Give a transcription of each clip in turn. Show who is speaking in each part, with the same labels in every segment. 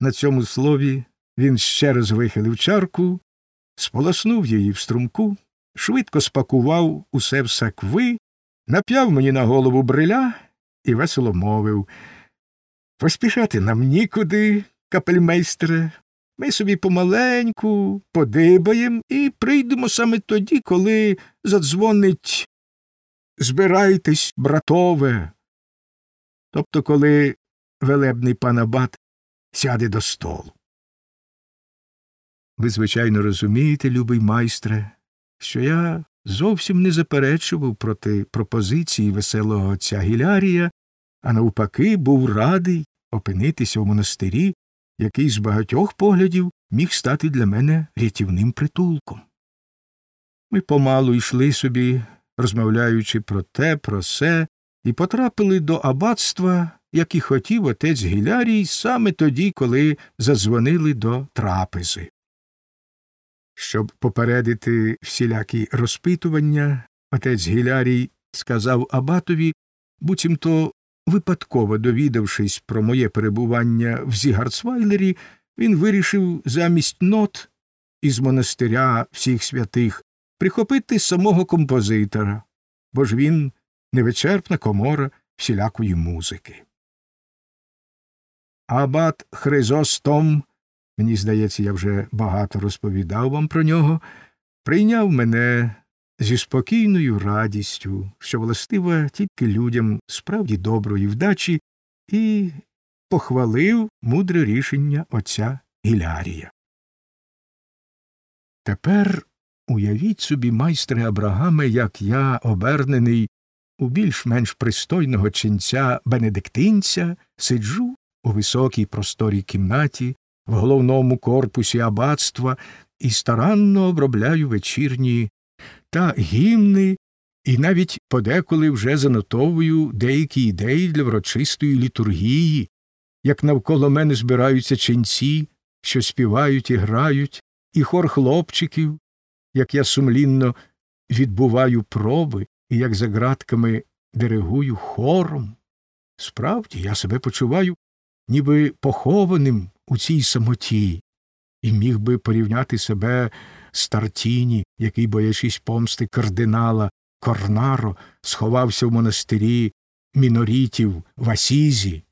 Speaker 1: На цьому слові він ще раз вихилив чарку, сполоснув її в струмку, швидко спакував усе в сакви, нап'яв мені на голову бриля і весело мовив Поспішати нам нікуди, капельмейстре. Ми собі помаленьку подибаєм і прийдемо саме тоді, коли задзвонить Збирайтесь, братове. Тобто, коли велебний пан Абат сяде до столу. Ви, звичайно, розумієте, любий майстре, що я зовсім не заперечував проти пропозиції веселого отця Гілярія, а навпаки, був радий опинитися в монастирі, який з багатьох поглядів міг стати для мене рятівним притулком. Ми помалу йшли собі, розмовляючи про те, про се, і потрапили до аббатства, як і хотів отець Гілярій, саме тоді, коли задзвонили до трапези. Щоб попередити всілякі розпитування, отець Гілярій сказав Абатові, буцімто випадково довідавшись про моє перебування в Зігарцвайлері, він вирішив замість нот із монастиря всіх святих прихопити самого композитора, бо ж він невичерпна комора всілякої музики. Абат Хризостом мені здається, я вже багато розповідав вам про нього, прийняв мене зі спокійною радістю, що властива тільки людям справді доброї вдачі, і похвалив мудре рішення отця Гілярія. Тепер уявіть собі, майстре Абрагаме, як я, обернений у більш-менш пристойного ченця бенедиктинця, сиджу у високій просторій кімнаті в головному корпусі аббатства і старанно обробляю вечірні та гімни, і навіть подеколи вже занотовую деякі ідеї для врочистої літургії, як навколо мене збираються ченці, що співають і грають, і хор хлопчиків, як я сумлінно відбуваю проби і як за ґратками диригую хором. Справді я себе почуваю ніби похованим у цій самоті, і міг би порівняти себе з Тартіні, який, боячись помсти кардинала Корнаро, сховався в монастирі мінорітів в Асізі,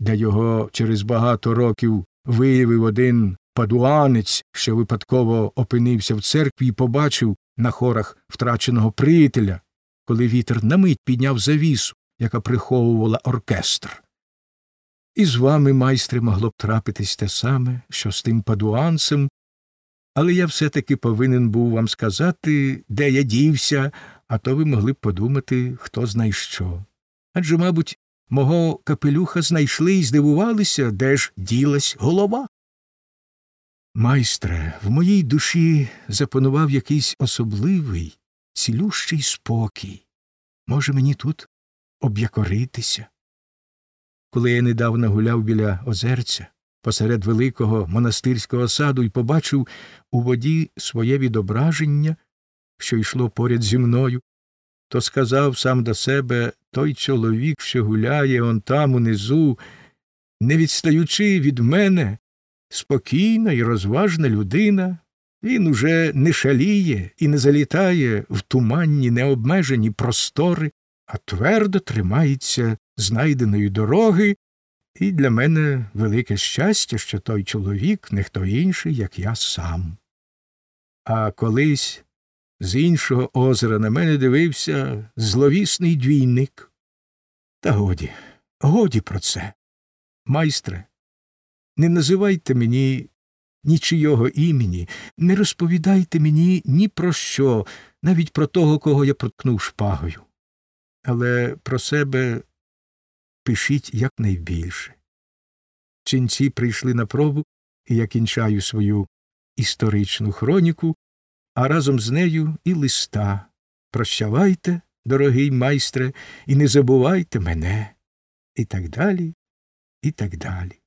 Speaker 1: де його через багато років виявив один падуанець, що випадково опинився в церкві і побачив на хорах втраченого приятеля, коли вітер на мить підняв завісу, яка приховувала оркестр. І з вами, майстре, могло б трапитись те саме, що з тим падуанцем, але я все таки повинен був вам сказати, де я дівся, а то ви могли б подумати, хто знає що. Адже, мабуть, мого капелюха знайшли і здивувалися, де ж ділась голова. Майстре, в моїй душі запанував якийсь особливий, цілющий спокій. Може, мені тут об'якоритися? Коли я недавно гуляв біля озерця посеред великого монастирського саду і побачив у воді своє відображення, що йшло поряд зі мною, то сказав сам до себе той чоловік, що гуляє он там унизу, не відстаючи від мене, спокійна і розважна людина, він уже не шаліє і не залітає в туманні необмежені простори, а твердо тримається знайденої дороги, і для мене велике щастя, що той чоловік не хто інший, як я сам. А колись з іншого озера на мене дивився зловісний двійник. Та годі, годі про це. Майстре, не називайте мені нічийого імені, не розповідайте мені ні про що, навіть про того, кого я проткнув шпагою. Але про себе пишіть якнайбільше. Ченці прийшли на пробу, і я кінчаю свою історичну хроніку, а разом з нею і листа. Прощавайте, дорогий майстре, і не забувайте мене, і так далі, і так далі.